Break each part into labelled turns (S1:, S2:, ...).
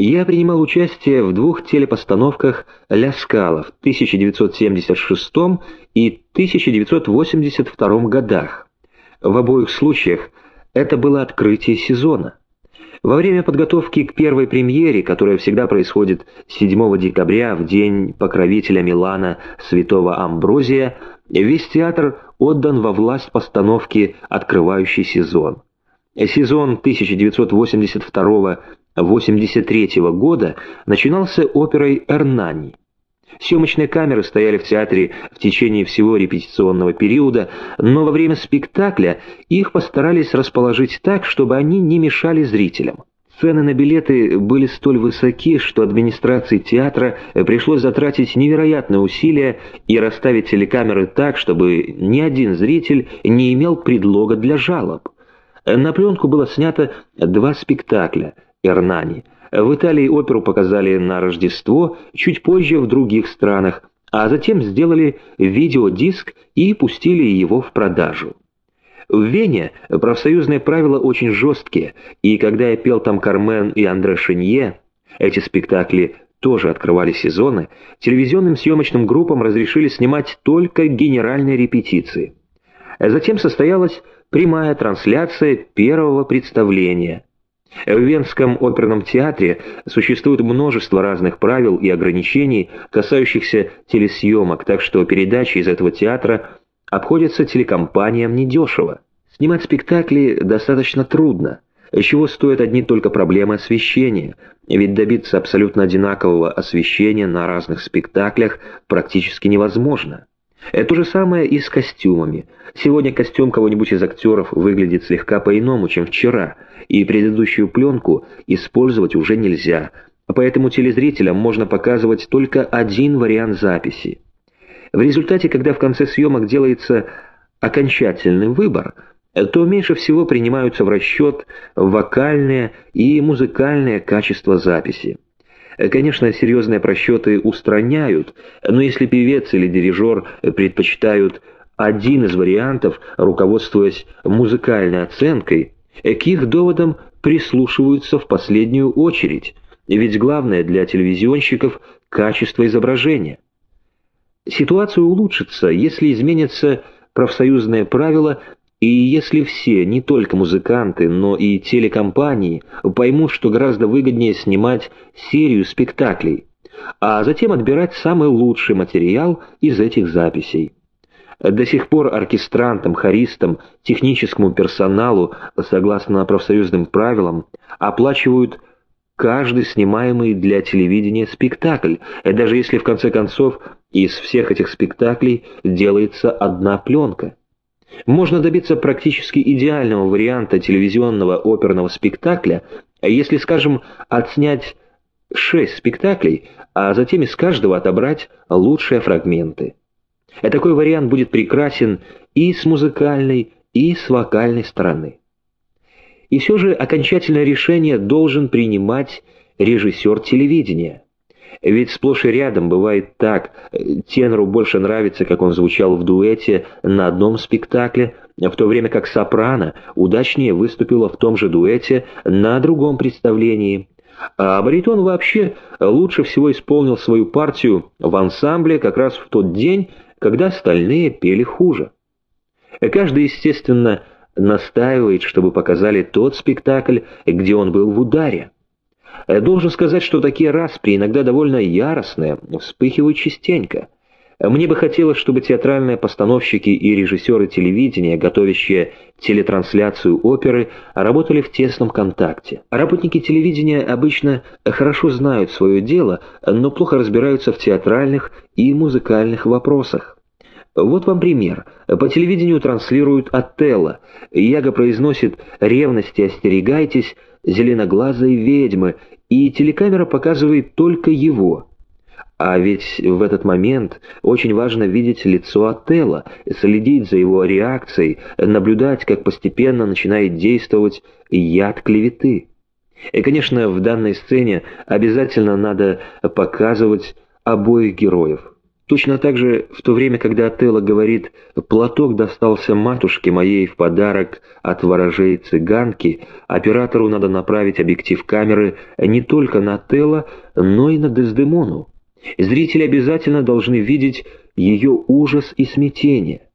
S1: Я принимал участие в двух телепостановках «Ля Скала» в 1976 и 1982 годах. В обоих случаях это было открытие сезона. Во время подготовки к первой премьере, которая всегда происходит 7 декабря, в день покровителя Милана святого Амброзия, весь театр отдан во власть постановки «Открывающий сезон». Сезон 1982-83 года начинался оперой «Эрнани». Съемочные камеры стояли в театре в течение всего репетиционного периода, но во время спектакля их постарались расположить так, чтобы они не мешали зрителям. Цены на билеты были столь высоки, что администрации театра пришлось затратить невероятные усилия и расставить телекамеры так, чтобы ни один зритель не имел предлога для жалоб. На пленку было снято два спектакля «Эрнани». В Италии оперу показали на Рождество, чуть позже в других странах, а затем сделали видеодиск и пустили его в продажу. В Вене профсоюзные правила очень жесткие, и когда я пел там «Кармен» и «Андре Шенье», эти спектакли тоже открывали сезоны, телевизионным съемочным группам разрешили снимать только генеральные репетиции. Затем состоялась прямая трансляция первого представления. В Венском оперном театре существует множество разных правил и ограничений, касающихся телесъемок, так что передачи из этого театра обходятся телекомпаниям недешево. Снимать спектакли достаточно трудно, чего стоят одни только проблемы освещения, ведь добиться абсолютно одинакового освещения на разных спектаклях практически невозможно. То же самое и с костюмами. Сегодня костюм кого-нибудь из актеров выглядит слегка по-иному, чем вчера, и предыдущую пленку использовать уже нельзя, поэтому телезрителям можно показывать только один вариант записи. В результате, когда в конце съемок делается окончательный выбор, то меньше всего принимаются в расчет вокальное и музыкальное качество записи. Конечно, серьезные просчеты устраняют, но если певец или дирижер предпочитают один из вариантов, руководствуясь музыкальной оценкой, к их доводам прислушиваются в последнюю очередь, ведь главное для телевизионщиков – качество изображения. Ситуация улучшится, если изменятся профсоюзные правила и если все, не только музыканты, но и телекомпании, поймут, что гораздо выгоднее снимать серию спектаклей, а затем отбирать самый лучший материал из этих записей. До сих пор оркестрантам, хористам, техническому персоналу, согласно профсоюзным правилам, оплачивают каждый снимаемый для телевидения спектакль, даже если в конце концов из всех этих спектаклей делается одна пленка. Можно добиться практически идеального варианта телевизионного оперного спектакля, если, скажем, отснять шесть спектаклей, а затем из каждого отобрать лучшие фрагменты. И такой вариант будет прекрасен и с музыкальной, и с вокальной стороны. И все же окончательное решение должен принимать режиссер телевидения – ведь сплошь и рядом бывает так, тенору больше нравится, как он звучал в дуэте на одном спектакле, в то время как сопрано удачнее выступила в том же дуэте на другом представлении. А баритон вообще лучше всего исполнил свою партию в ансамбле как раз в тот день, когда остальные пели хуже. Каждый, естественно, настаивает, чтобы показали тот спектакль, где он был в ударе. Э, должен сказать, что такие распри, иногда довольно яростные, вспыхивают частенько. Мне бы хотелось, чтобы театральные постановщики и режиссеры телевидения, готовящие телетрансляцию оперы, работали в тесном контакте. Работники телевидения обычно хорошо знают свое дело, но плохо разбираются в театральных и музыкальных вопросах. Вот вам пример. По телевидению транслируют «Отелло». Яга произносит «Ревности остерегайтесь», «Зеленоглазые ведьмы», и телекамера показывает только его. А ведь в этот момент очень важно видеть лицо Отелла, следить за его реакцией, наблюдать, как постепенно начинает действовать яд клеветы. И, конечно, в данной сцене обязательно надо показывать обоих героев. Точно так же в то время, когда Отелло говорит «платок достался матушке моей в подарок от ворожей цыганки», оператору надо направить объектив камеры не только на Отелло, но и на Дездемону. Зрители обязательно должны видеть ее ужас и смятение.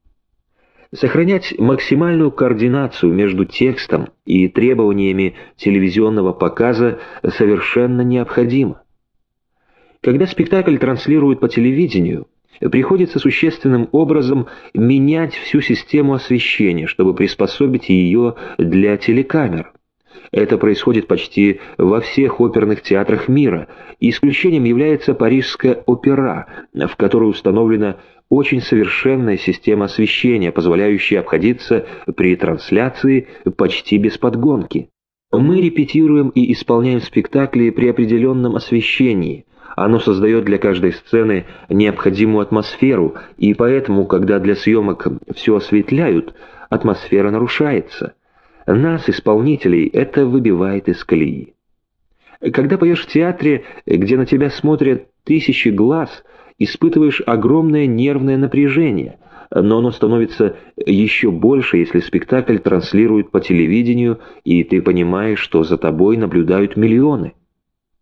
S1: Сохранять максимальную координацию между текстом и требованиями телевизионного показа совершенно необходимо. Когда спектакль транслируют по телевидению, приходится существенным образом менять всю систему освещения, чтобы приспособить ее для телекамер. Это происходит почти во всех оперных театрах мира. Исключением является Парижская опера, в которой установлена очень совершенная система освещения, позволяющая обходиться при трансляции почти без подгонки. Мы репетируем и исполняем спектакли при определенном освещении – оно создает для каждой сцены необходимую атмосферу, и поэтому, когда для съемок все осветляют, атмосфера нарушается. Нас, исполнителей, это выбивает из колеи. Когда поешь в театре, где на тебя смотрят тысячи глаз, испытываешь огромное нервное напряжение, но оно становится еще больше, если спектакль транслируют по телевидению, и ты понимаешь, что за тобой наблюдают миллионы.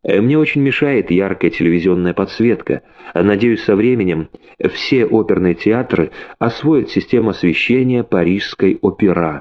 S1: Э, мне очень мешает яркая телевизионная подсветка. Надеюсь, со временем все оперные театры освоят систему освещения парижской опера.